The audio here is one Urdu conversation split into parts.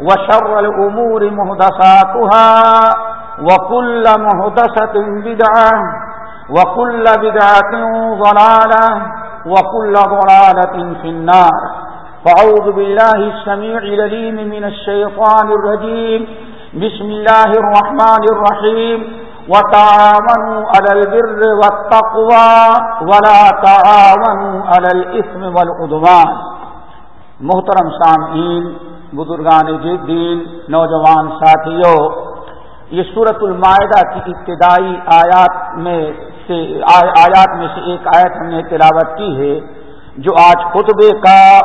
وشر الأمور مهدساتها وكل مهدسة بدعة وكل بدعة ضلالة وكل ضلالة في النار. فعوذ بالله السميع لليم من الشيطان الرجيم. بسم الله الرحمن الرحيم. وتعاونوا على البر والتقوى ولا تعاونوا على الإثم والعدوان. محترم سامعین بزرگان جی، دین، نوجوان ساتھیوں، یہ صورت المائدہ کی ابتدائی آیات میں سے آیات میں سے ایک آیت ہم نے تلاوت کی ہے، جو آج خطبے کا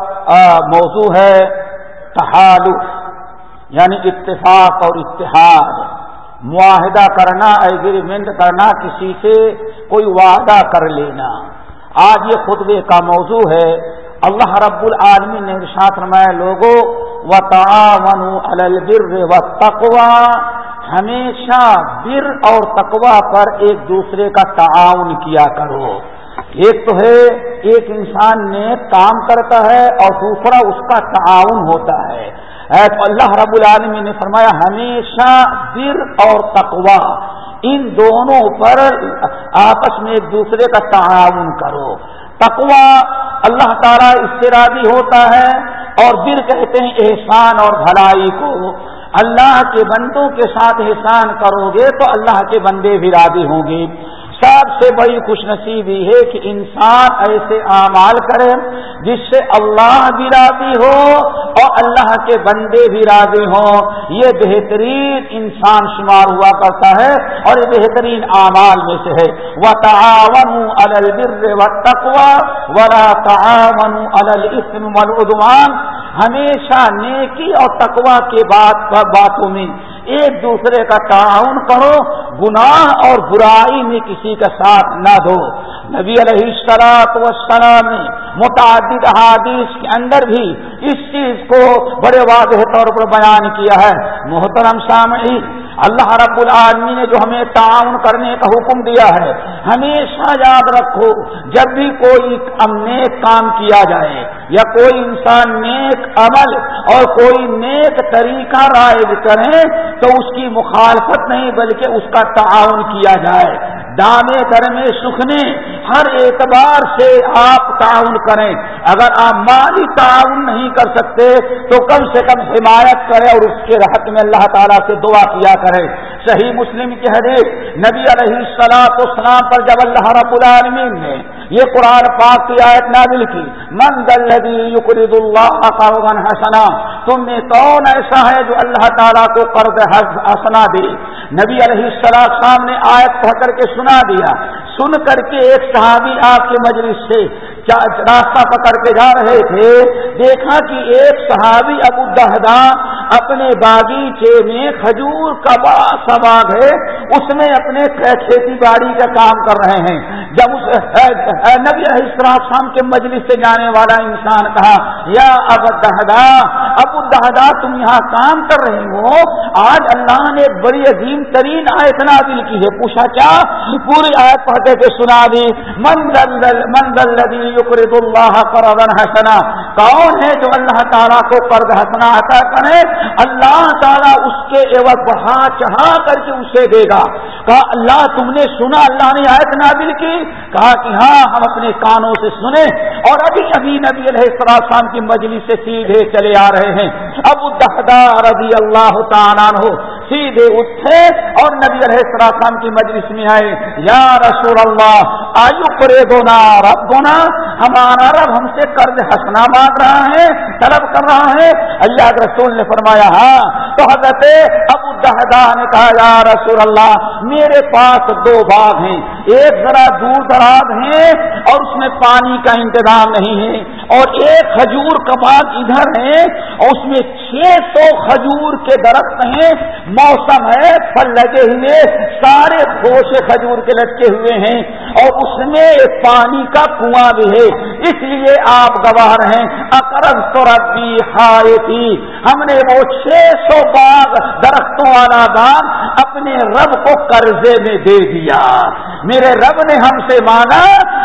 موضوع ہے، تحالف یعنی اتفاق اور اتحاد۔ معاہدہ کرنا ایگریمنٹ کرنا، کسی سے کوئی وعدہ کر لینا۔ آج یہ خطبے کا موضوع ہے۔ اللہ رب العالمی نے ساتھ رمایا لوگوں و تعاون البر و تقوا ہمیشہ بر اور تقوا پر ایک دوسرے کا تعاون کیا کرو۔ ایک تو ہے ایک انسان نے کام کرتا ہے اور دوسرا اس کا تعاون ہوتا ہے۔ تو اللہ رب العالمی نے فرمایا، ہمیشہ بر اور تقوا ان دونوں پر آپس میں ایک دوسرے کا تعاون کرو۔ تقوا اللہ تعالیٰ اس سے راضی ہوتا ہے۔ اور پھر کہتے ہیں احسان اور بھلائی کو اللہ کے بندوں کے ساتھ احسان کرو گے تو اللہ کے بندے بھی راضی ہوں گے۔ سب سے بڑی خوش نصیبی ہے کہ انسان ایسے اعمال کرے جس سے اللہ بھی راضی ہو اور اللہ کے بندے بھی راضی ہوں۔ یہ بہترین انسان شمار ہوا کرتا ہے اور یہ بہترین اعمال میں سے ہے۔ وہ تعاون البر و تقوا ورا تعاون الاسم والعدوان۔ ہمیشہ نیکی اور تقوا کے بات باتوں میں ایک دوسرے کا تعاون کرو گناہ اور برائی میں کسی کا ساتھ نہ دو۔ نبی علیہ السلاط وسلام نے متعدد احادیث کے اندر بھی اس چیز کو بڑے واضح طور پر بیان کیا ہے۔ محترم سامعین، اللہ رب العالمی نے جو ہمیں تعاون کرنے کا حکم دیا ہے، ہمیشہ یاد رکھو، جب بھی کوئی نیک کام کیا جائے یا کوئی انسان نیک عمل اور کوئی نیک طریقہ رائج کرے تو اس کی مخالفت نہیں بلکہ اس کا تعاون کیا جائے۔ دانے در میں سکھنے، ہر اعتبار سے آپ تعاون کریں۔ اگر آپ مالی تعاون نہیں کر سکتے، تو کم سے کم حمایت کریں اور اس کے رحت میں اللہ تعالیٰ سے دعا کیا کریں۔ صحیح مسلم کی حدیث، نبی علیہ السلاط اسلام پر جب اللہ رب العالمین نے یہ قرآن پاک کی آیت نازل کی، من دلدی یقرد اللہ قرضا حسنا تم میں کون ایسا ہے جو اللہ تعالیٰ کو قرض حسنا دے؟ نبی علیہ السلام شام نے آیت پڑھ کر کے سنا دیا۔ سن کر کے ایک صحابی آپ کے مجلس سے راستہ پکڑ کے جا رہے تھے۔ دیکھا کہ ایک صحابی ابو دہدا اپنے باغیچے میں کھجور کا بڑا سا باغ ہے۔ اس میں اپنے کھیتی باڑی کا کام کر رہے ہیں۔ جب اس نبی شام کے مجلس سے جانے والا انسان کہا، یا اب دہدا ابو دہدا تم یہاں کام کر رہے ہو، آج اللہ نے بڑی عظیم ترین آیت نازل کی ہے۔ پوچھا کیا؟ پوری آیت پڑھ کے سنا دی۔ منزل منزل یقرد اللہ قرضا حسنا۔ کون ہے جو اللہ تعالیٰ کو قرض حسنا عطا کرے؟ اللہ تعالیٰ اس کے عوض بڑھا چڑھا کر کے اسے دے گا۔ کہا، اللہ تم نے سنا، اللہ نے آیت نازل کی۔ کہا کہ ہاں ہم اپنے کانوں سے سنے اور ابھی ابھی نبی علیہ السلام کی مجلس سے سیدھے چلے آ رہے رہے ہیں۔ اب دہدا رضی اللہ تعالیٰ ہو سیدھے اٹھے اور نبی علیہ السلام کی مجلس میں آئے۔ یا رسول اللہ آیو کرے دونا رب دونا ہمارا رب ہم سے قرض ہنسنا مانگ رہا ہے، طلب کر رہا ہے۔ اللہ کے رسول نے فرمایا ہاں تو حضرت ابو دہدا نے کہا، یا رسول اللہ میرے پاس دو باغ ہیں۔ ایک ذرا دور دراز ہیں اور اس میں پانی کا انتظام نہیں ہے۔ اور ایک کھجور کا باغ ادھر ہے اور اس میں چھ سو کھجور کے درخت ہیں، موسم ہے، پھل لگے ہوئے، سارے خوشے کھجور کے لٹکے ہوئے ہیں اور اس میں پانی کا کنواں بھی ہے۔ اس لیے آپ گواہ ہیں اکرم تو ربی ہائے تھی ہم نے وہ چھ سو باغ درختوں والا باغ اپنے رب کو قرضے میں دے دیا۔ میرے رب نے ہم سے مانا،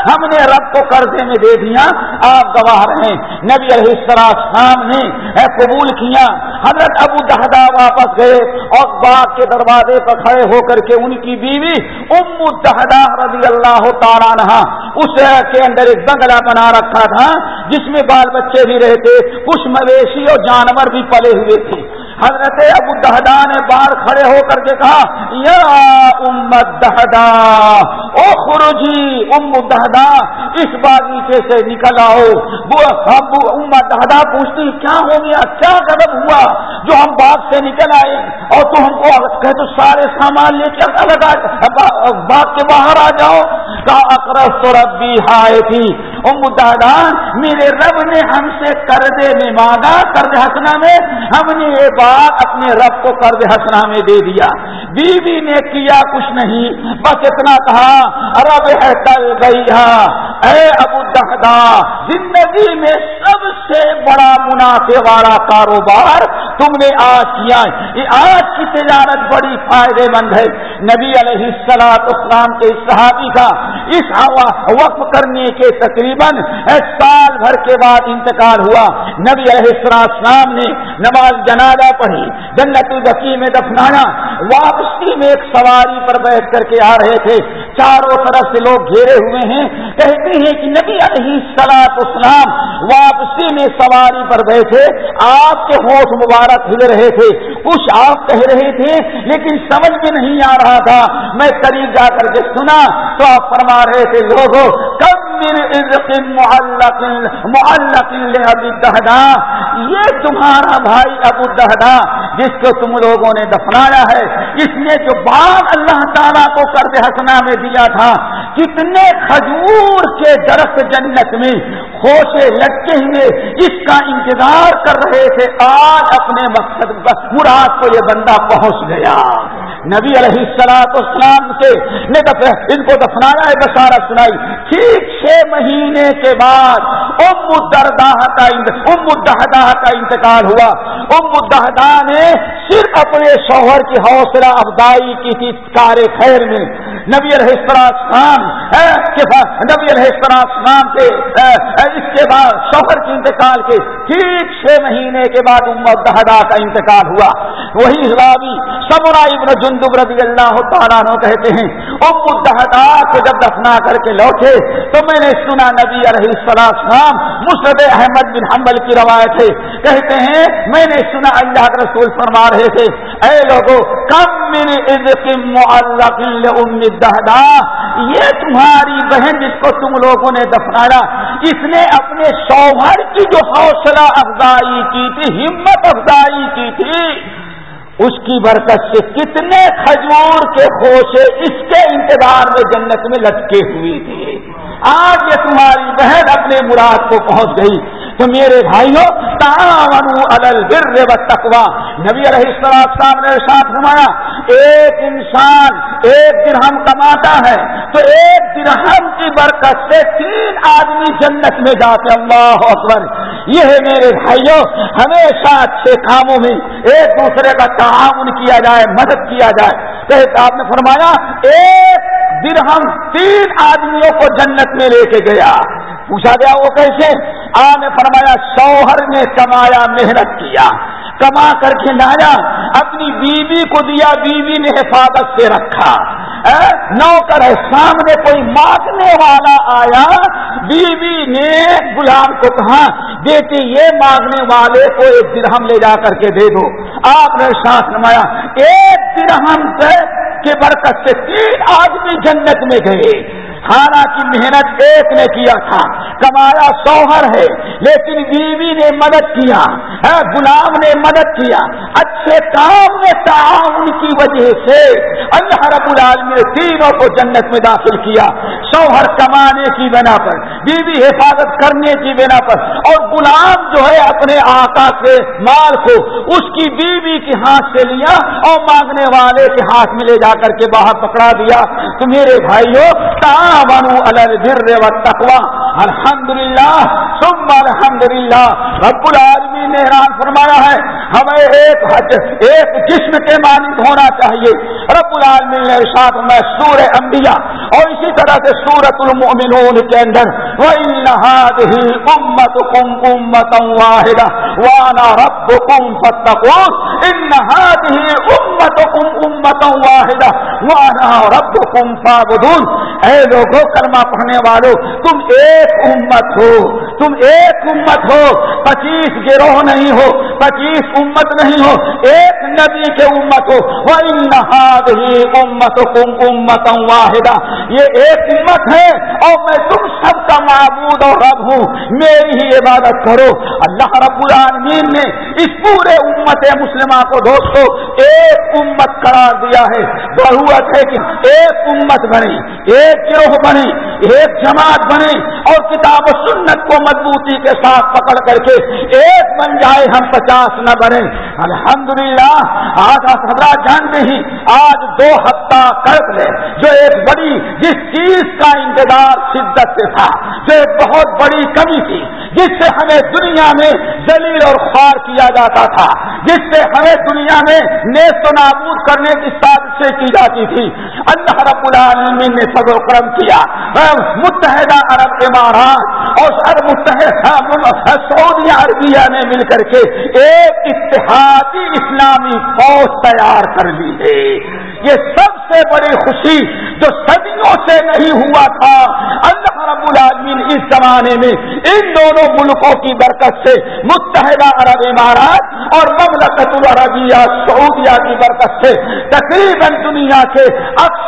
ہم نے رب کو قرضے میں دے دیا۔ آپ گواہ رہے نبی علیہ السلام نے قبول کیا۔ حضرت ابو دہدا واپس گئے اور باغ کے دروازے پر کھڑے ہو کر کے ان کی بیوی ام دہدا رضی اللہ تعالیٰ نہا اس کے اندر ایک بنگلہ بنا رکھا تھا، جس میں بال بچے بھی رہتے، کچھ مویشی اور جانور بھی پلے ہوئے تھے۔ حضرت ابو دہدا نے باہر کھڑے ہو کر کے کہا، یا امت دہدا، او خروجی، ام دہدا، اس باغیچے سے نکل آؤ۔ امت دہدا پوچھتی، کیا ہو گیا کیا قدم ہوا جو ہم باغ سے نکل آئے؟ اور تو ہم کو کہ تو سارے سامان لے کے باغ کے باہر آ جاؤ۔ کہا اکرس تو ربی ہائے تھی ام میرے رب نے ہم سے قرضے میں مانگا، قرض ہسنا میں، ہم نے یہ بات اپنے رب کو قرض ہسنا میں دے دیا۔ بیوی نے کیا کچھ نہیں، بس اتنا کہا، رب ہے کل گئی اے ابو دہدا زندگی میں سب سے بڑا منافع والا کاروبار تم نے آج کیا آج کی تجارت بڑی فائدے مند ہے۔ نبی علیہ السلاط اسلام کے صحابی کا اس وقف کرنے کے تقریباً سال بھر کے بعد انتقال ہوا۔ نبی علیہ السلام نے نماز جنازہ پڑھی، جنت البقی میں دفنایا۔ واپسی میں ایک سواری پر بیٹھ کر کے آ رہے تھے۔ چاروں طرف سے لوگ گھیرے ہوئے ہیں، کہتے ہیں کہ نبی علیہ سلاط اسلام واپسی میں سواری پر بیٹھے آپ کے ہوش مبارک ہل رہے تھے۔ کچھ آپ کہہ رہے تھے، لیکن سمجھ میں نہیں آ رہا تھا۔ میں قریب جا کر کے سنا تو آپ فرما رہے تھے لوگوں کب معلق معلق ابو دہدا یہ تمہارا بھائی ابو دہدا جس کو تم لوگوں نے دفنایا ہے۔ اس نے جو باغ اللہ تعالیٰ کو کرتے ہسنا میں دیا تھا، کتنے کھجور کے درخت جنت میں خوشے لٹکے ہوئے، اس کا انتظار کر رہے تھے، آج اپنے مقصد مراد کو یہ بندہ پہنچ گیا۔ نبی علیہ السلاط اسلام کے نے ان کو دفنایا ہے، بشارت سنائی۔ ٹھیک چھ مہینے کے بعد ام دردہ کا ام کا انتقال ہوا۔ ام دہدا نے صرف اپنے شوہر کی حوصلہ افزائی کی تھی کار خیر میں۔ نبی علیہ نبی علیہ کے اس کے بعد شوہر کے انتقال کے ٹھیک چھ مہینے کے بعد امت دہدا کا انتقال ہوا۔ وہی رابی سمرا ابن جندب رضی اللہ تعالیٰ کہتے ہیں، ام دہدا کو جب دفنا کر کے لوٹے تو میں نے سنا نبی علیہ السلام مسرد احمد بن حنبل کی روایت ہے۔ کہتے ہیں، میں نے سنا اللہ کے رسول فرما رہے تھے، اے لوگوں کم من معلق ام دہدا یہ تمہاری بہن جس کو تم لوگوں نے دفنایا، اس نے اپنے شوہر کی جو حوصلہ افزائی کی تھی، ہمت افزائی کی تھی۔ اس کی برکت سے کتنے کھجور کے خوشے اس کے انتظار میں جنت میں لٹکے ہوئی تھی آج یہ تمہاری بہن اپنے مراد کو پہنچ گئی۔ تو میرے بھائیوں تقوا نبی علیہ السلام نے ساتھ نمایا ایک انسان ایک درہم کماتا ہے تو ایک درہم کی برکت سے تین آدمی جنت میں جاتے اللہ اکبر۔ یہ ہے میرے بھائیوں، ہمیشہ اچھے کاموں میں ایک دوسرے کا تعاون کیا جائے، مدد کیا جائے۔ کہ آپ نے فرمایا، ایک درہم تین آدمیوں کو جنت میں لے کے گیا۔ پوچھا گیا، وہ کیسے؟ آپ نے فرمایا، شوہر نے کمایا، محنت کیا۔ کما کر کے لایا، اپنی بیوی کو دیا، بیوی نے حفاظت سے رکھا۔ نوکر ہے، سامنے کوئی مانگنے والا آیا، بیوی نے غلام کو کہا، بیٹی، یہ مانگنے والے کو ایک درہم لے جا کر کے دے دو۔ آپ نے ساتھ نمایا، ایک درہم کے برکت سے تین آدمی جنت میں گئے۔ کھانا کی محنت ایک نے کیا تھا، کمایا سوہر ہے، لیکن بیوی نے مدد کیا غلام نے مدد کیا، اچھے کام میں تعاون کی وجہ سے اللہ رب العالمین نے تینوں کو جنت میں داخل کیا سوہر کمانے کی بنا پر۔ بیوی حفاظت کرنے کی بنا پر اور غلام جو ہے اپنے آقا کے مال کو اس کی بیوی کے ہاتھ سے لیا اور مانگنے والے کے ہاتھ میں لے جا کر کے باہر پکڑا دیا۔ تو میرے بھائیوں تقوا الحمد للہ سم الحمد للہ رب العالمین نے اعلان فرمایا ہے، ہمیں ایک حج، ایک جسم کے مانند ہونا چاہیے۔ رب العالمین نے ارشاد میں سور انبیاء۔ اور اسی طرح سے سورت المؤمنون کے اندر وَإِنَّ أُمَّتُكُمْ أُمَّةً وَاحِدًا وَأَنَا رَبُّكُمْ فَاتَّقُونَ إِنَّ هَذِهِ أُمَّتُكُمْ أُمَّةً وَاحِدًا وَأَنَا رَبُّكُمْ فَاعْبُدُونَ اے لوگوں کلمہ پڑھنے والوں تم ایک امت ہو، تم ایک امت ہو، پچیس گروہ نہیں ہو، پچیس امت نہیں ہو، ایک نبی کے امت ہو وہ نہاد ہی امت کم امت واحدہ یہ ایک امت ہے اور میں تم سب کا معبود اور رب ہوں۔ میری ہی عبادت کرو۔ اللہ رب العالمین نے اس پورے امت مسلمہ کو دوستو، ایک امت قرار دیا ہے۔ ضرورت ہے کہ ایک امت بنے، ایک گروہ بنے، ایک جماعت بنے اور کتاب و سنت کو مضبوطی کے ساتھ پکڑ کر کے ایک بن جائے، ہم پچاس نہ بنے۔ الحمدللہ، آج حضرات جانتے ہی آج دو ہفتہ قرض لے جو ایک بڑی جس چیز کا انتظار شدت سے تھا۔ جو ایک بہت بڑی کمی تھی، جس سے ہمیں دنیا میں دلیل اور خوار کیا جاتا تھا، جس سے ہمیں دنیا میں نیست و نابود کرنے کی سازشیں کی جاتی تھی۔ اللہ رب العالمین نے سب و کرم کیا۔ متحدہ عرب امارات اور متحدہ سعودی عربیہ نے مل کر کے ایک اتحادی اسلامی فوج تیار کر لی ہے۔ یہ سب سے بڑی خوشی جو صدیوں سے نہیں ہوا تھا، اللہ اس زمانے میں ان دونوں ملکوں کی برکت سے متحدہ عرب امارات اور مملکت العربیہ سعودیہ کی برکت سے تقریباً دنیا کے اکثر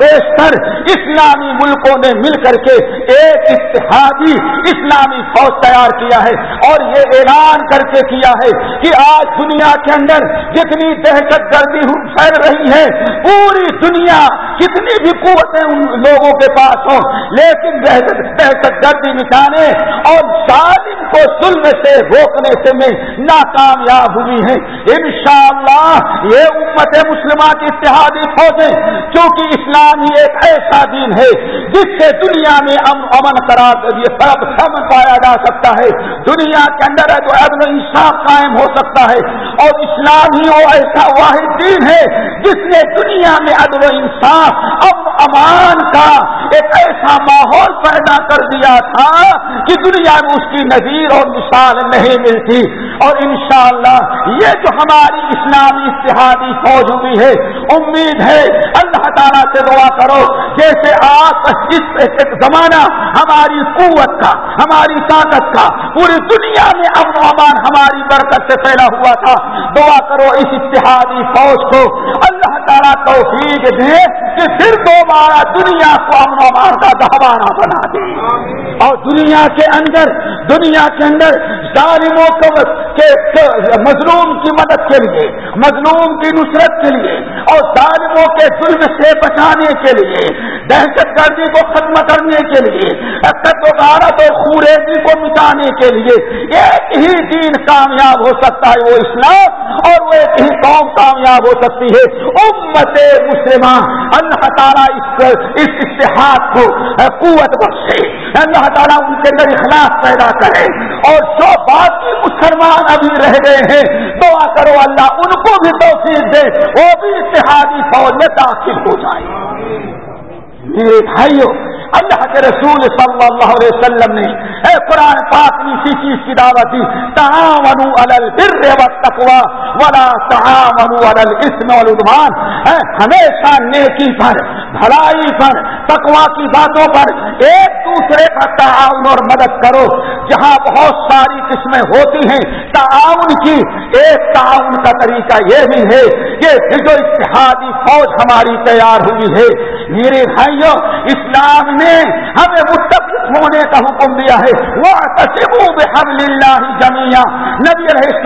بیشتر اسلامی ملکوں نے مل کر کے ایک اتحادی اسلامی فوج تیار کیا ہے اور یہ اعلان کر کے کیا ہے کہ آج دنیا کے اندر جتنی دہشت گردی پھیل رہی ہے، پوری دنیا کتنی بھی قوتیں ان لوگوں کے پاس ہوں، لیکن دہشت گردی مٹانے اور ظالم کو ظلم سے روکنے سے میں ناکامیاب ہوئی ہیں۔ انشاءاللہ یہ امت مسلمہ کی اتحادی فوجیں کیونکہ اسلام ہی ایک ایسا دین ہے جس سے دنیا میں امن امن قرار سب سب پایا جا سکتا ہے۔ دنیا کے اندر ہے تو انصاف قائم ہو سکتا ہے۔ اور اسلام ہی وہ ایسا واحد دین ہے جس نے دنیا میں عدل و انصاف، امن امان کا ایک ایسا ماحول پیدا کر دیا تھا کہ دنیا میں اس کی نظیر اور مثال نہیں ملتی۔ اور انشاءاللہ یہ جو ہماری اسلامی اتحادی فوج ہوئی ہے امید ہے اللہ تعالیٰ سے دعا کرو جیسے آپ اس زمانہ ہماری قوت کا ہماری طاقت کا پوری دنیا میں امن و امان ہماری برکت سے پھیلا ہوا تھا۔ دعا کرو اس اتحادی فوج کو اللہ تعالیٰ توفیق دے کہ پھر دوبارہ دنیا کو امن و امان کا دہوانا بنا دے۔ اور دنیا کے اندر دنیا کے اندر ظالموں کو مظلوم کی مدد کے لیے، مظلوم کی نصرت کے لیے اور ظالموں کے ظلم سے بچانے کے لیے، دہشت گردی کو ختم کرنے کے لیے غارت اور خوریزی کو مٹانے کے لیے ایک ہی دین کامیاب ہو سکتا ہے وہ اسلام اور وہ ایک ہی قوم کامیاب ہو سکتی ہے۔ امت مسلمہ، اللہ تعالیٰ اس اشتہاد کو قوت بخشے، اللہ تعالیٰ ان کے اندر اخلاق پیدا کرے۔ اور جو باقی مسلمان ابھی رہ گئے ہیں۔ دعا کرو اللہ ان کو بھی توفیق دے، وہ بھی اتحادی فوج میں داخل ہو جائے۔ میرے بھائیوں اللہ کے رسول صلی اللہ علیہ وسلم نے اے قرآن پاک میں اسی چیز کی دعوت دی، تعاونوا علی البر والتقوى ولا تعاونوا علی الاسم والعدوان۔ اے، ہمیشہ نیکی پر، بھلائی پر تقوا کی باتوں پر ایک دوسرے کا تعاون اور مدد کرو۔ جہاں بہت ساری قسمیں ہوتی ہیں تعاون کی، ایک تعاون کا طریقہ یہ بھی ہے کہ جو اتحادی فوج ہماری تیار ہوئی ہے۔ میرے بھائیوں اسلام میں ہمیں متفق ہونے کا حکم دیا ہے۔ وہ بحمل اللہ جمیا نبی رہے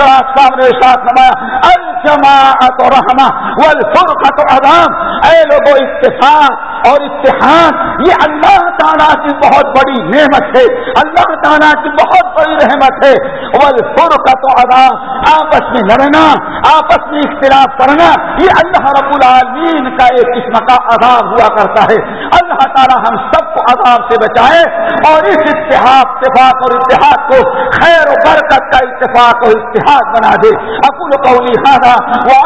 نے ساتھ نمایا الجماعت و رحمہ والفرقت عدام اے لوگوں اتفاق اور اتحاد، یہ اللہ تعالیٰ کی بہت بڑی نعمت ہے۔ اللہ تعالیٰ کی بہت بڑی رحمت ہے۔ والفرقت و عدام آپس میں لڑنا، آپس میں اختلاف کرنا، یہ اللہ رب العالمین کا ایک قسم کا عذاب ہوا کرتا ہے۔ اللہ تعالیٰ ہم سب کو عذاب سے بچائے۔ اور اس اتحاد اتفاق اور اتحاد کو خیر و برکت کا اتفاق اور اتحاد بنا دے۔ اکل قولی خانہ وہ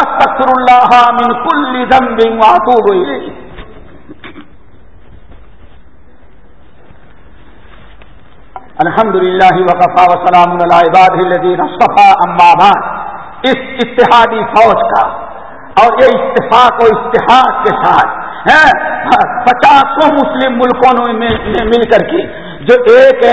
اللہ من کل ذنب واتوب الیہ۔ الحمد للہ وقفا وسلام عباد الدین صفا بعد۔ اس اتحادی فوج کا اور یہ اتفاق و اتحاد کے ساتھ پچاسوں مسلم ملکوں نے مل کر کے جو ایک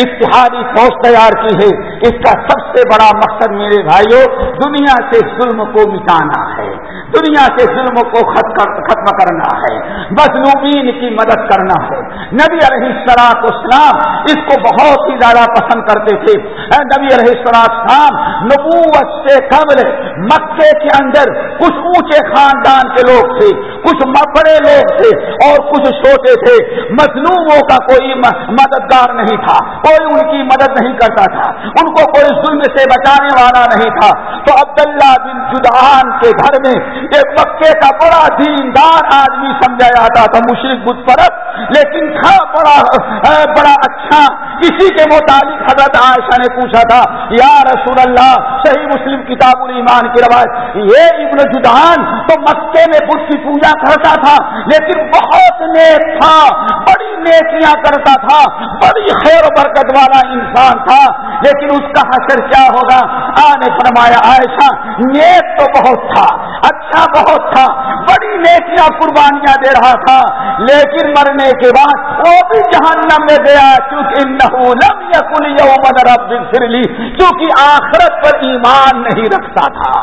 اتحادی فوج تیار کی ہے۔ اس کا سب سے بڑا مقصد میرے بھائیوں، دنیا سے ظلم کو مٹانا ہے۔ دنیا سے ظلم کو ختم کرنا ہے۔ مظلومین کی مدد کرنا ہے۔ نبی علیہ السلاط اسلام اس کو بہت ہی زیادہ پسند کرتے تھے۔ نبی علیہ السلام نبوت سے قبل مکے کے اندر کچھ اونچے خاندان کے لوگ تھے، کچھ بڑے لوگ تھے اور کچھ چھوٹے تھے۔ مظلوموں کا کوئی مددگار نہیں تھا، کوئی ان کی مدد نہیں کرتا تھا، ان کو کوئی ظلم سے بچانے والا نہیں تھا۔ تو عبداللہ بن جدان کے گھر میں ایک مکے کا بڑا دیندار آدمی سمجھا جاتا تھا، مشرق بت پرت لیکن تھا بڑا بڑا اچھا۔ کسی کے متعلق حضرت عائشہ نے پوچھا تھا، یا رسول اللہ، صحیح مسلم کتاب الایمان کی روایت، یہ ابن جدان تو مکے میں بدھ کی پوجا کرتا تھا، لیکن بہت نیک تھا، بڑی نیکیاں کرتا تھا، بڑی خیر و برکت والا انسان تھا، لیکن اس کا حشر کیا ہوگا؟ آنے فرمایا، عائشہ، نیک تو بہت تھا اچھا بہت تھا، بڑی نیکیاں قربانیاں دے رہا تھا، لیکن مرنے کے بعد وہ بھی جہنم میں گیا کیونکہ لم یکن یوم رب پھر لی کیونکہ آخرت پر ایمان نہیں رکھتا تھا۔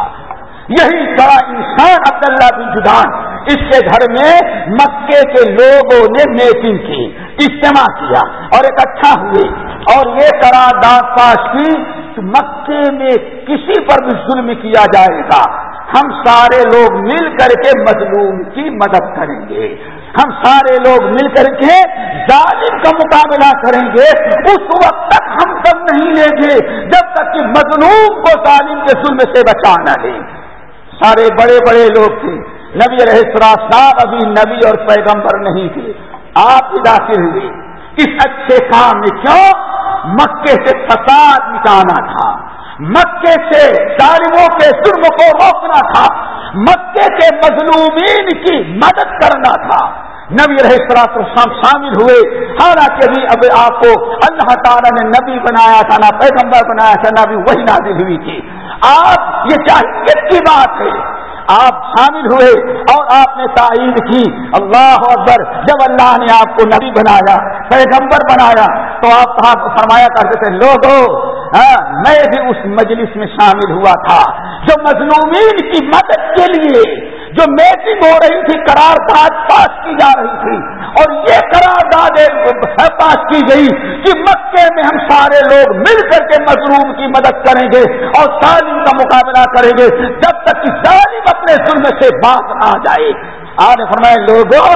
یہی بڑا انسان عبداللہ بن جدان اس کے گھر میں مکے کے لوگوں نے میٹنگ کی، اجتماع کیا اور اکٹھا اچھا ہوئے اور یہ قرارداد پاس کی مکے میں کسی پر بھی ظلم کیا جائے گا۔ ہم سارے لوگ مل کر کے مظلوم کی مدد کریں گے۔ ہم سارے لوگ مل کر کے ظالم کا مقابلہ کریں گے، اس وقت تک ہم سب نہیں لیں گے، جب تک کہ مظلوم کو ظالم کے ظلم سے بچانا ہے سارے بڑے بڑے لوگ تھے۔ نبی رہے صاحب ابھی نبی اور پیغمبر نہیں تھے۔ آپ داخل ہوئے۔ اس اچھے کام میں کیوں؟ مکے سے فساد مٹانا تھا۔ مکے سے ظالموں کے ظلم کو روکنا تھا، مکے کے مظلومین کی مدد کرنا تھا۔ نبی رہے سراط شامل ہوئے۔ حالانکہ ابھی اب آپ کو اللہ تعالیٰ نے نبی بنایا تھا، نہ پیغمبر بنایا تھا، نہ بھی وہی نازل ہوئی تھی۔ آپ، یہ چاہیے کی بات ہے۔ آپ شامل ہوئے اور آپ نے تائید کی۔ اللہ اکبر، جب اللہ نے آپ کو نبی بنایا، پیغمبر بنایا، تو آپ فرمایا کرتے تھے لوگوں ہاں، میں بھی اس مجلس میں شامل ہوا تھا۔ جو مظلومین کی مدد کے لیے جو میٹنگ ہو رہی تھی، قرار داد پاس کی جا رہی تھی۔ اور یہ قرار داد پاس کی گئی کہ مکے میں ہم سارے لوگ مل کر کے مظلوم کی مدد کریں گے اور تعلیم کا مقابلہ کریں گے۔ جب تک کہ ظالم اپنے ظلم سے باپ آ جائے۔ آج فرمائے لوگوں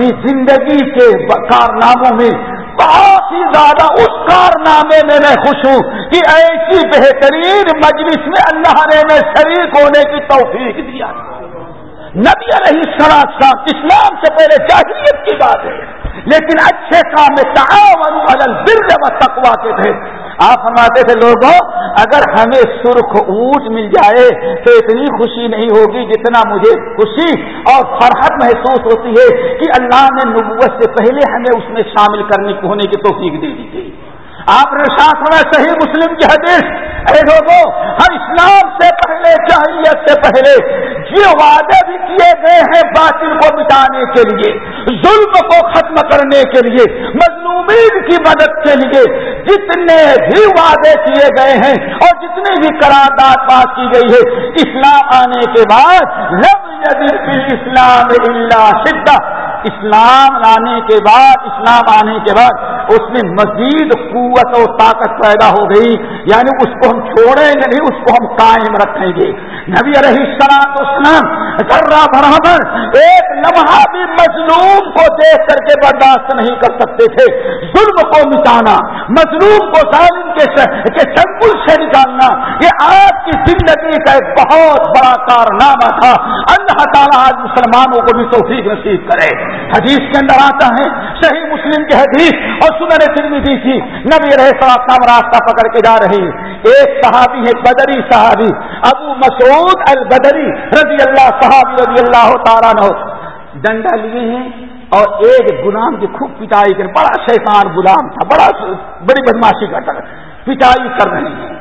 زندگی کے کارناموں میں بہت ہی زیادہ اس کارنامے میں میں خوش ہوں کہ ایسی بہترین مجلس میں اللہ نے میں شریک ہونے کی توفیق دیا۔ نبی علیہ السلام اسلام سے پہلے جاہلیت کی بات ہے، لیکن اچھے کام میں تعاون البر و تقوا کے تھے آپ فرماتے تھے لوگوں، اگر ہمیں سرخ اونٹ مل جائے تو اتنی خوشی نہیں ہوگی جتنا مجھے خوشی اور فرحت محسوس ہوتی ہے کہ اللہ نے نبوت سے پہلے ہمیں اس میں شامل کرنے ہونے کی توفیق دے دی تھی۔ آپ نے ساتھ میں صحیح مسلم کی حدیث، اے لوگوں ہر اسلام سے پہلے، جاہلیت سے پہلے یہ وعدے بھی کیے گئے ہیں باطل کو مٹانے کے لیے، ظلم کو ختم کرنے کے لیے، مظلومین کی مدد کے لیے۔ جتنے بھی وعدے کیے گئے ہیں اور جتنی بھی قرارداد پاس کی گئی ہے، اسلام آنے کے بعد لب اسلام اللہ شدہ۔ اسلام لانے کے بعد، اسلام آنے کے بعد اس میں مزید قوت اور طاقت پیدا ہو گئی۔ یعنی اس کو ہم چھوڑیں گے نہیں، اس کو ہم قائم رکھیں گے۔ نبی علیہ السلام اسلام ذرہ برابر ایک لمحہ بھی مظلوم کو دیکھ کر کے برداشت نہیں کر سکتے تھے۔ ظلم کو مٹانا، مظلوم کو ظالم کے چنگل سے نکالنا، یہ آج کی زندگی کا ایک بہت بڑا کارنامہ تھا۔ اللہ تعالیٰ آج مسلمانوں کو بھی توفیق نصیب کرے۔ حدیث کے اندر آتا ہے، صحیح مسلم کی حدیث اور سنر ترمیدی کی۔ نبی رہے صاحب راستہ پکڑ کے جا رہے ہیں۔ ایک صحابی ہے، بدری صحابی، ابو مسعود البدری رضی اللہ صحابی رضی اللہ تعالیٰ نو ڈنڈا لیے ہیں اور ایک غلام کی خوب پٹائی کر بڑا شیطان غلام تھا، بڑا بڑی بدماشی کرتا پٹائی کر رہے ہیں۔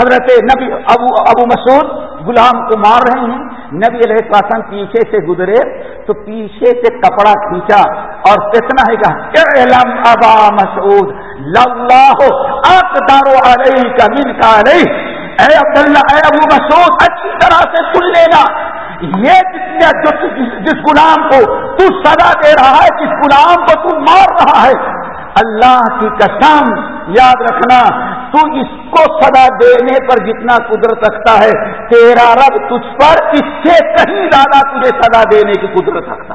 حضرت نبی ابو ابو مسعود غلام کو مار رہے ہیں۔ نبی علیہ السلام پیچھے سے گزرے، تو پیچھے سے کپڑا کھینچا اور کتنا ہے کہ ابا مسعود لو اقدار علیہ کا من کا علیہ۔ اے عبداللہ، اے ابو مسعود اچھی طرح سے سن لینا۔ یہ جس غلام کو تو سزا دے رہا ہے جس غلام کو تو مار رہا ہے؟ اللہ کی قسم، یاد رکھنا، تو اس کو سزا دینے پر جتنا قدرت رکھتا ہے، تیرا رب تجھ پر اس سے کہیں زیادہ تجھے سزا دینے کی قدرت رکھتا۔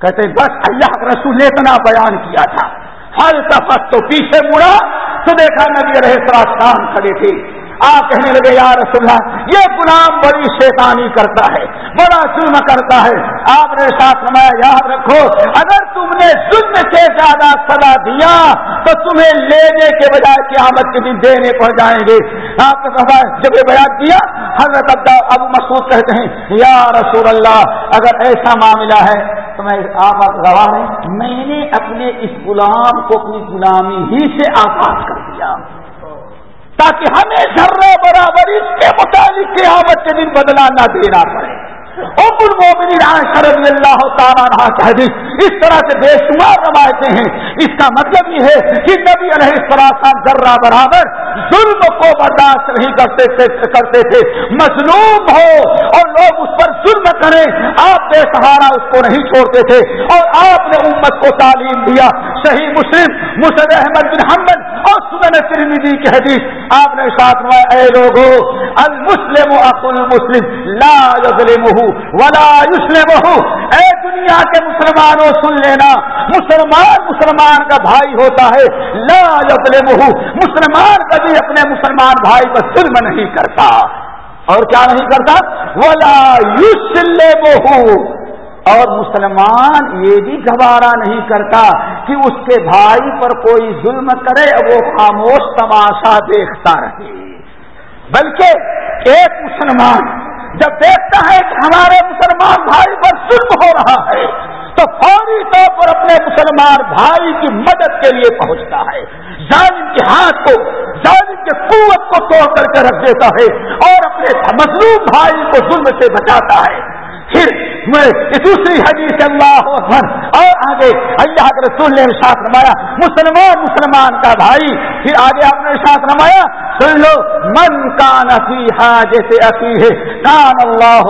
کہتے بس اللہ کا رسول نے اتنا بیان کیا تھا۔ ہر سفر تو پیچھے مڑا، تو دیکھا نبی رہے شام کھڑے تھے۔ آپ کہنے لگے، یا رسول اللہ، یہ غلام بڑی شیطانی کرتا ہے، بڑا ظلم کرتا ہے. آپ نے ساتھ ہمارا یاد رکھو، اگر تم نے ظلم سے زیادہ سزا دیا، تو تمہیں لینے کے بجائے قیامت کے دن دینے پڑ جائیں گے. آپ نے جب یہ بیان کیا، حضرت ابو مسعود کہتے ہیں، یا رسول اللہ، اگر ایسا معاملہ ہے، تو میں آپ گواہ ہیں میں نے اپنے اس غلام کو اپنی غلامی ہی سے آزاد کر دیا. تاکہ ہمیں ذرہ برابر اس کے متعلق قیامت کے دن بدلا نہ دینا پڑے۔ رضی اللہ تعالیٰ حدیث اس طرح سے بے شمار روایتیں ہیں۔ اس کا مطلب یہ ہے کہ نبی علیہ السلام ذرہ برابر ظلم کو برداشت نہیں کرتے تھے کرتے تھے۔ مظلوم ہو اور لوگ اس پر ظلم کریں۔ آپ بے سہارا اس کو نہیں چھوڑتے تھے اور آپ نے امت کو تعلیم دیا۔ صحیح مسلم مسد احمد بن حمد اور سنن ترمیدی کی حدیث۔ آپ نے ساتھ میں اے لوگوں المسلم اقل مسلم لا يظلمه ولا يسلمه اے دنیا کے مسلمانوں سن لینا۔ مسلمان مسلمان کا بھائی ہوتا ہے۔ لا يظلمه مسلمان کا کبھی اپنے مسلمان بھائی پر ظلم نہیں کرتا۔ اور کیا نہیں کرتا؟ ولا يسلمه۔ اور مسلمان یہ بھی گوارا نہیں کرتا کہ اس کے بھائی پر کوئی ظلم کرے، وہ خاموش تماشا دیکھتا رہے۔ بلکہ ایک مسلمان جب دیکھتا ہے کہ ہمارے مسلمان بھائی پر ظلم ہو رہا ہے، تو فوری طور پر اپنے مسلمان بھائی کی مدد کے لیے پہنچتا ہے۔ ظالم کے ہاتھ کو، ظالم کے قوت کو توڑ کر کے رکھ دیتا ہے اور اپنے مظلوم بھائی کو ظلم سے بچاتا ہے۔ پھر میں دوسری حدیث اللہ اکبر۔ اور آگے اللہ کے رسول نے ساتھ رمایا مسلمان مسلمان کا بھائی۔ پھر آگے آپ نے ساتھ رمایا سن لو، من کا نفی حاجت عقی ہے کان اللہ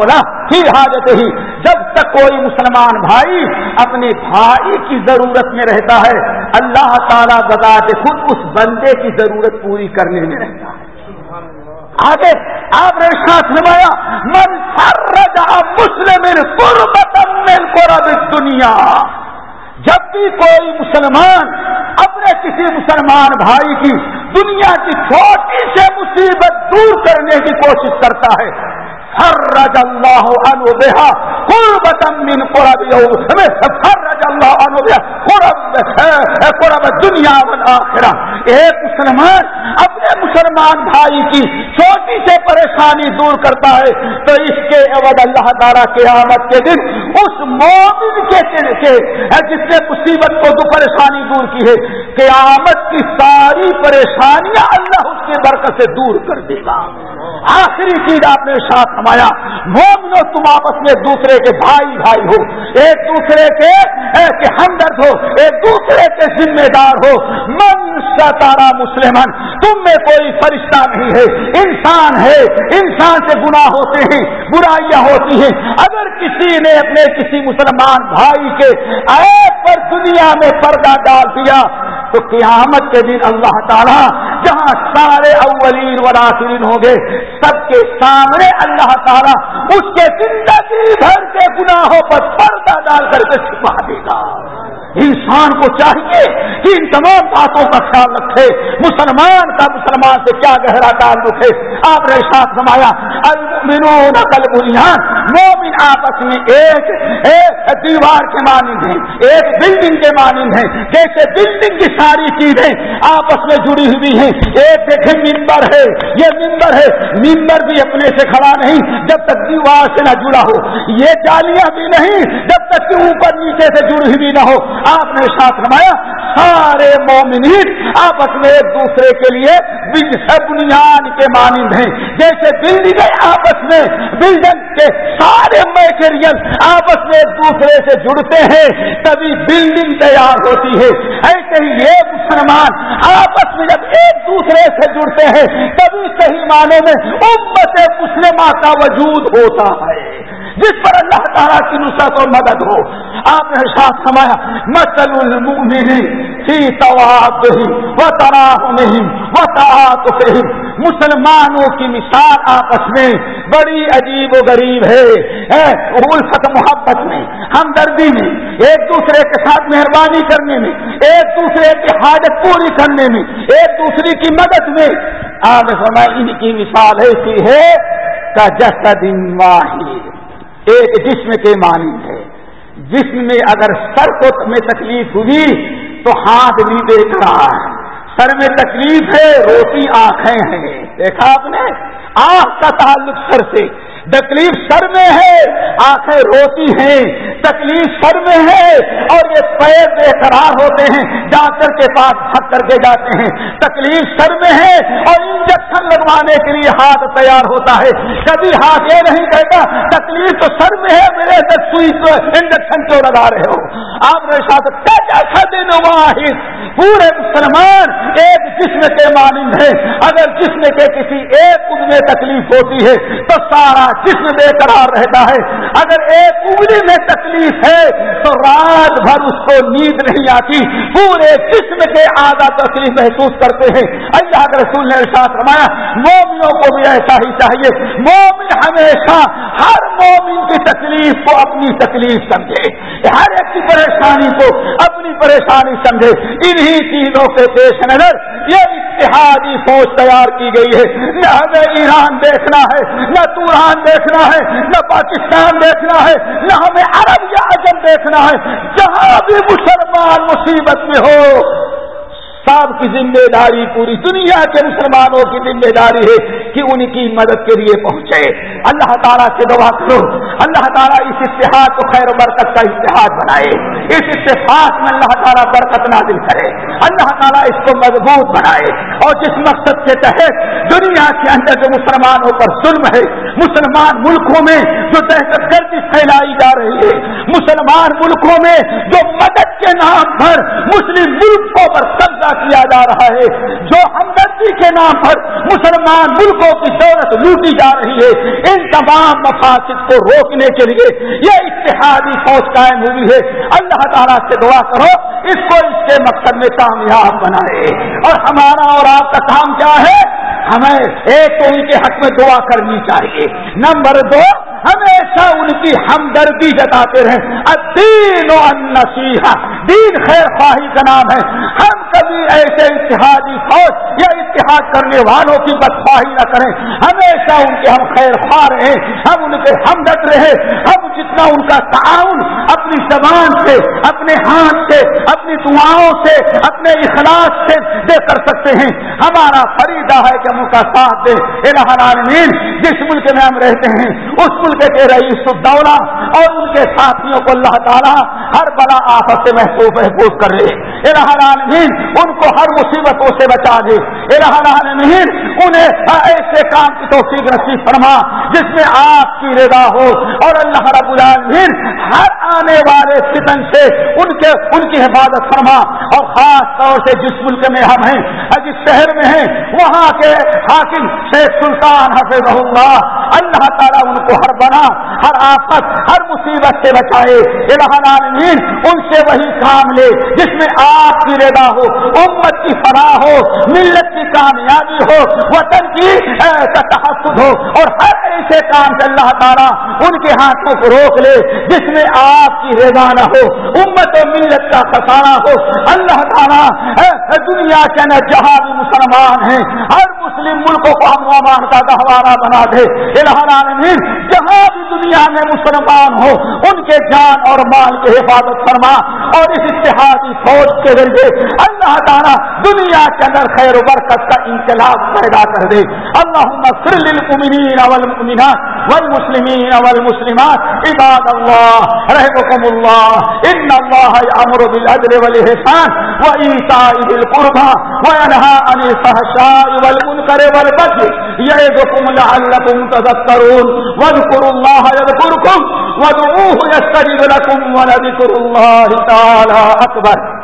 فی حاجت ہی۔ جب تک کوئی مسلمان بھائی اپنے بھائی کی ضرورت میں رہتا ہے، اللہ تعالیٰ بتا خود اس بندے کی ضرورت پوری کرنے میں رہتا ہے۔ آگے آپ نے ساتھ نمایا، من فرج مسلم قرب دنیا جب بھی کوئی مسلمان اپنے کسی مسلمان بھائی کی دنیا کی چھوٹی سے مصیبت دور کرنے کی کوشش کرتا ہے فرج اللہ عنہ بها قربتا من قرب یوم فرج اللہ قرب دنیا والآخرہ۔ ایک مسلمان اپنے مسلمان بھائی کی چھوٹی سے پریشانی دور کرتا ہے، تو اس کے عوض اللہ تعالیٰ قیامت کے دن اس مومن کے کے جس نے مصیبت کو دو پریشانی دور کی ہے، قیامت کی ساری پریشانیاں اللہ اس کے برکت سے دور کر دے گا۔ آخری چیز آپ نے ساتھ ہمایا مومنو تم آپس میں دوسرے کے بھائی بھائی ہو۔ ایک دوسرے کے کہ ہم ہمدرد ہو، ایک دوسرے کے ذمہ دار ہو۔ من ستارا مسلمان، تم میں کوئی فرشتہ نہیں ہے۔ انسان ہے، انسان سے گناہ ہوتے ہیں، برائیاں ہوتی ہیں۔ اگر کسی نے اپنے کسی مسلمان بھائی کے ایپ پر دنیا میں پردہ ڈال دیا، تو قیامت کے دن اللہ تعالیٰ جہاں سارے اولین و آخرین ہوں گے، سب کے سامنے اللہ تعالیٰ اس کے زندگی بھر کے گناہوں پر پردہ ڈال کر کے چھپا دے گا۔ انسان کو چاہیے کہ ان تمام باتوں کا خیال رکھے۔ مسلمان کا مسلمان سے کیا گہرا تعلق ہے؟ آپ نے ساتھ سمایا المؤمنون کل بنیاد مومن آپس میں ایک ایک دیوار کے مانند ہیں، ایک بلڈنگ کے مانند ہیں۔ جیسے بلڈنگ کی ساری چیزیں آپس میں جڑی ہوئی ہیں۔ ایک دیکھیں، ممبر ہے، یہ ممبر ہے۔ ممبر بھی اپنے سے کھڑا نہیں، جب تک دیوار سے نہ جڑا ہو۔ یہ جالیاں بھی نہیں، جب تک کہ اوپر نیچے سے جڑی ہوئی نہ ہو۔ آپ نے ساتھ نمایا سارے مومنین آپس میں ایک دوسرے کے لیے بنیاد کے مانند ہیں۔ جیسے بلڈنگ آپس میں، بلڈنگ کے سارے میٹیریل آپس میں ایک دوسرے سے جڑتے ہیں، تبھی بلڈنگ تیار ہوتی ہے۔ ایسے ہی یہ مسلمان آپس میں جب ایک دوسرے سے جڑتے ہیں، تبھی صحیح معنی میں امت مسلمہ کا وجود ہوتا ہے۔ جس پر اللہ تعالیٰ کی نصرت اور مدد ہو۔ آپ نے ساتھ سمایا مسل المؤمن فی تواب و تراہ نہیں و تعاط مسلمانوں کی مثال آپس میں بڑی عجیب و غریب ہے۔ الفت محبت میں، ہمدردی میں، ایک دوسرے کے ساتھ مہربانی کرنے میں، ایک دوسرے کی حاجت پوری کرنے میں، ایک دوسرے کی مدد میں۔ آپ نے ان کی مثال ایسی ہے، کا جسد واحد۔ ایک جسم کے مانند ہے۔ جسم میں اگر سر کو میں تکلیف ہوئی تو ہاتھ بھی دیکھ رہا ہے۔ سر میں تکلیف ہے روٹی آنکھیں ہیں۔ دیکھا آپ نے؟ آنکھ کا تعلق سر سے۔ تکلیف سر میں ہے، آنکھیں روتی ہیں، تکلیف سر میں ہے اور یہ پیر بے قرار ہوتے ہیں، ڈاکٹر کے پاس تھک کر کے جاتے ہیں۔ تکلیف سر میں ہے اور انجیکشن لگوانے کے لیے ہاتھ تیار ہوتا ہے۔ کبھی ہاتھ یہ نہیں کہتا، تکلیف تو سر میں ہے، میرے سوئی انجیکشن کیوں لگا رہے ہو؟ آپ نے ساتھ دن واحد؟ پورے مسلمان، ایک جسم کے مانند ہے۔ اگر جسم کے کسی ایک میں تکلیف ہوتی ہے، تو سارا جسم بے قرار رہتا ہے۔ اگر ایک انگلی میں تکلیف ہے، تو رات بھر اس کو نیند نہیں آتی۔ پورے جسم کے آدھا تکلیف محسوس کرتے ہیں۔ اللہ کے رسول نے ساتھ رمایا مومنوں کو بھی ایسا ہی چاہیے۔ مومن ہمیشہ ہر مومن کی تکلیف کو اپنی تکلیف سمجھے۔ ہر ایک کی پریشانی کو اپنی پریشانی سمجھے۔ انہی چیزوں کے پیش نظر۔ یہ اتحادی فوج تیار کی گئی ہے۔ نہ ہمیں ایران دیکھنا ہے، نہ توران دیکھنا ہے، نہ پاکستان دیکھنا ہے، نہ ہمیں عرب یا عجم دیکھنا ہے۔ جہاں بھی مسلمان مصیبت میں ہو، سب کی ذمہ داری، پوری دنیا کے مسلمانوں کی ذمہ داری ہے کہ ان کی مدد کے لیے پہنچے۔ اللہ تعالیٰ سے دعا کرو۔ اللہ تعالیٰ اس اتحاد کو خیر و برکت کا اتحاد بنائے۔ اس اتفاق میں اللہ تعالیٰ برکت نازل کرے۔ اللہ تعالیٰ اس کو مضبوط بنائے۔ اور جس مقصد کے تحت دنیا کے اندر جو مسلمانوں پر ظلم ہے، مسلمان ملکوں میں جو دہشت گردی پھیلائی جا رہی ہے، مسلمان ملکوں میں جو مدد کے نام پر مسلم ملکوں پر قبضہ کیا جا رہا ہے، جو ہمدردی کے نام پر مسلمان ملکوں کی دولت لوٹی جا رہی ہے، ان تمام مفاصد کو روکنے کے لیے یہ اتحادی فوج قائم ہوئی ہے۔ اللہ تعالیٰ سے دعا کرو، اس کو اس کے مقصد میں کامیاب بنائے۔ اور ہمارا اور آپ کا کام کیا ہے؟ ہمیں ایک تو ان کے حق میں دعا کرنی چاہیے۔ نمبر دو، ہمیشہ ان کی ہمدردی جتاتے رہے دین و نصیحہ دین خیر خواہی کا نام ہے۔ ہم کبھی ایسے اتحادی فوج یا اتحاد کرنے والوں کی بدخواہی نہ کریں۔ ہمیشہ ان کے ہم خیر خواہ رہے ہم ان کے ہمدرد رہے ہم جتنا ان کا تعاون اپنی زبان سے، اپنے ہاتھ سے، اپنی دعاؤں سے، اپنے اخلاص سے دے کر سکتے ہیں۔ ہمارا فریدہ ہے کہ ہم ان کا ساتھ دیں۔ العالمین، جس ملک میں ہم رہتے ہیں، اس ملک کے رئیس الدولہ اور ان کے ساتھیوں کو اللہ تعالیٰ ہر بڑا آفت سے محفوظ محفوظ کر لے۔ الہ العالمین، ان کو ہر مصیبتوں سے بچا دے۔ الہ العالمین، انہیں ایسے کام کی توفیق نصیب فرما جس میں آپ کی رضا ہو اور اللہ رب العالمین ہر آنے والے فتن سے ان کے ان کی حفاظت فرما اور خاص طور سے جس ملک میں ہم ہیں جس شہر میں ہیں، وہاں کے حاکم شیخ سلطان حفظ اللہ اللہ تعالیٰ ان کو ہر بنا، ہر آفت، ہر مصیبت سے بچائے۔ العالمین، ان سے وہی کام لے جس میں آپ کی ردا ہو، امت کی فلاح ہو، ملت کی کامیابی ہو، وطن کی تحفظ ہو۔ اور ہر ایسے کام سے اللہ تعالیٰ ان کے ہاتھوں کو روک لے، جس میں آپ کی رضا نہ ہو، امت و ملت کا خسارہ ہو۔ اللہ تعالیٰ دنیا کے اندر جہاں بھی مسلمان ہیں، ہر مسلم ملکوں کو ہم امان کا گہوارہ بنا دے۔ العالمین، جہاں بھی دنیا میں مسلمان ہو، ان کے جان اور مال کی حفاظت فرما اور اس اتحادی فوج کے ذریعے اللہ تعالیٰ دنیا کے اندر خیر و برکت کا انقلاب پیدا کر دے۔ اللہ للمؤمنین والمؤمنات والمسلمین والمسلمات، عباد اللہ رحمكم اللہ، ان اللہ یامر بالعدل والحسان وإيتاء ذي القربى وينهى عن الفحشاء والمنكر والبغي يعظكم لعلكم تذكرون واذكروا الله يذكركم وادعوه يستجب لكم ولذكر اللہ تعالی اکبر